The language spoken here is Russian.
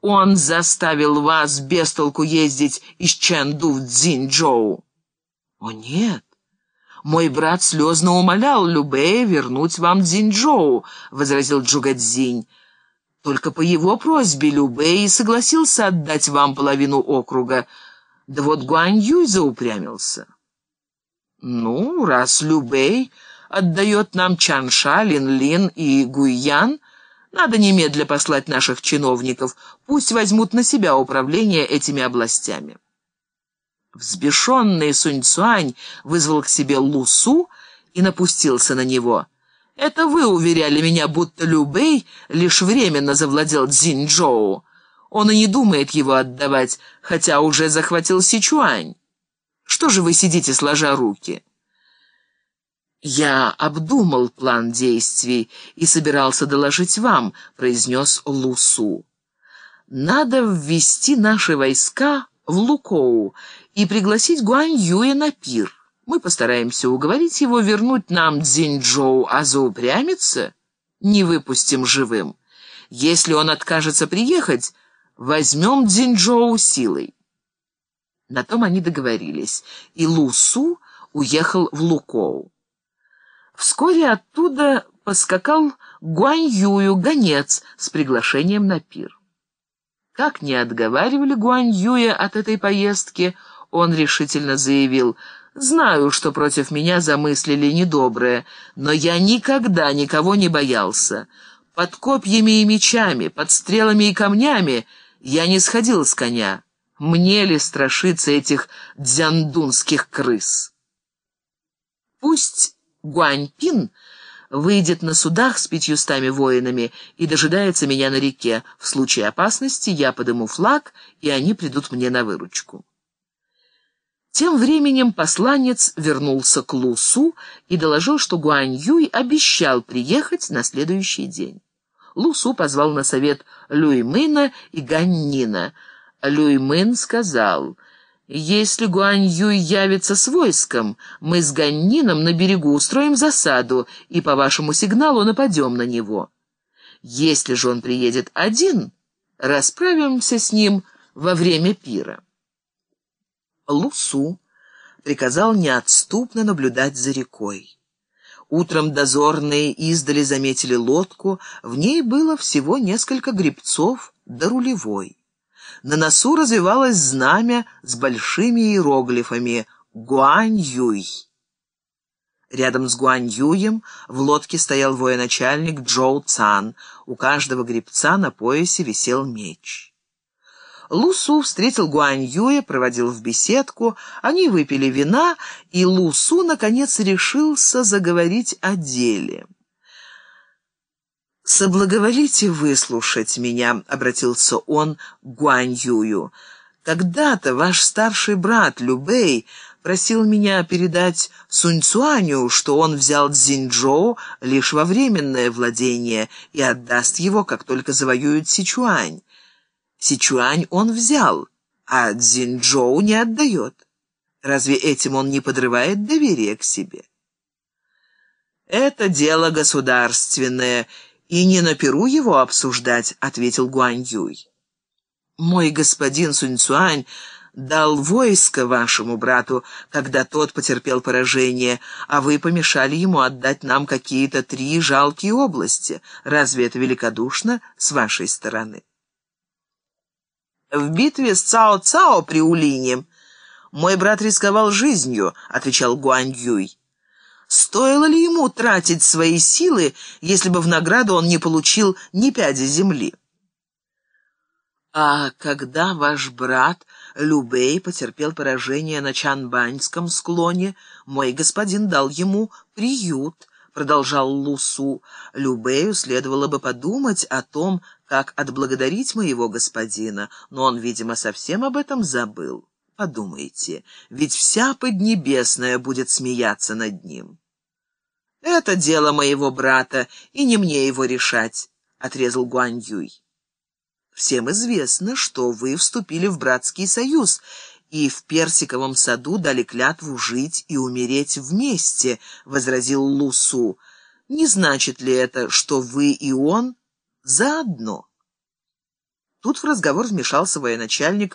он заставил вас без толку ездить из Чэнду в Цзиньчжоу?» «О, нет!» «Мой брат слезно умолял Любея вернуть вам Цзиньчжоу», — возразил Джугадзинь. «Только по его просьбе Любей согласился отдать вам половину округа. Да вот Гуань Юй заупрямился». «Ну, раз Любей отдает нам Чанша, Лин-Лин и Гуйян, надо немедля послать наших чиновников, пусть возьмут на себя управление этими областями». Взбешенный Сунь Цуань вызвал к себе Лусу и напустился на него. «Это вы уверяли меня, будто Любэй лишь временно завладел Цзиньчжоу. Он и не думает его отдавать, хотя уже захватил Сичуань. Что же вы сидите, сложа руки?» «Я обдумал план действий и собирался доложить вам», — произнес Лусу. «Надо ввести наши войска в Лукоу и пригласить Гуань Юя на пир. Мы постараемся уговорить его вернуть нам Цзиньчжоу, а заупрямиться не выпустим живым. Если он откажется приехать, возьмем Цзиньчжоу силой». На том они договорились, и Лусу уехал в Лукоу. Вскоре оттуда поскакал Гуань Юю гонец с приглашением на пир. Как не отговаривали Гуань Юя от этой поездки, он решительно заявил, «Знаю, что против меня замыслили недоброе, но я никогда никого не боялся. Под копьями и мечами, под стрелами и камнями я не сходил с коня. Мне ли страшиться этих дзяндунских крыс?» Пусть Гуаньпин выйдет на судах с пятьюстами воинами и дожидается меня на реке. В случае опасности я подыму флаг, и они придут мне на выручку. Тем временем посланец вернулся к Лусу и доложил, что Гуань Юй обещал приехать на следующий день. Лусу позвал на совет Люймына и Ганнина. Люймын сказал... Если Гуань Юй явится с войском, мы с Ганнином на берегу устроим засаду и по вашему сигналу нападем на него. Если же он приедет один, расправимся с ним во время пира. Лусу приказал неотступно наблюдать за рекой. Утром дозорные издали заметили лодку, в ней было всего несколько грибцов да рулевой. На носу развивалось знамя с большими иероглифами «Гуань-Юй». Рядом с Гуань-Юем в лодке стоял военачальник Джоу Цан. У каждого гребца на поясе висел меч. Лусу встретил Гуань-Юя, проводил в беседку, они выпили вина, и Лусу, наконец, решился заговорить о деле. «Соблаговолите выслушать меня», — обратился он к Гуань Юю. «Когда-то ваш старший брат Любэй просил меня передать Сунь Цуаню, что он взял Цзиньчжоу лишь во временное владение и отдаст его, как только завоюет Сичуань. Сичуань он взял, а Цзиньчжоу не отдает. Разве этим он не подрывает доверие к себе?» «Это дело государственное», «И не на перу его обсуждать», — ответил Гуань Юй. «Мой господин Сунь Цуань дал войско вашему брату, когда тот потерпел поражение, а вы помешали ему отдать нам какие-то три жалкие области. Разве это великодушно с вашей стороны?» «В битве с Цао-Цао при Улине мой брат рисковал жизнью», — отвечал Гуань Юй. Стоило ли ему тратить свои силы, если бы в награду он не получил ни пяди земли? А когда ваш брат Любей потерпел поражение на Чанбаньском склоне, мой господин дал ему приют, продолжал Лусу. Любею следовало бы подумать о том, как отблагодарить моего господина, но он, видимо, совсем об этом забыл. Подумайте, ведь вся Поднебесная будет смеяться над ним. «Это дело моего брата, и не мне его решать», — отрезал Гуань Юй. «Всем известно, что вы вступили в братский союз и в Персиковом саду дали клятву жить и умереть вместе», — возразил Лусу. «Не значит ли это, что вы и он заодно?» Тут в разговор вмешался военачальник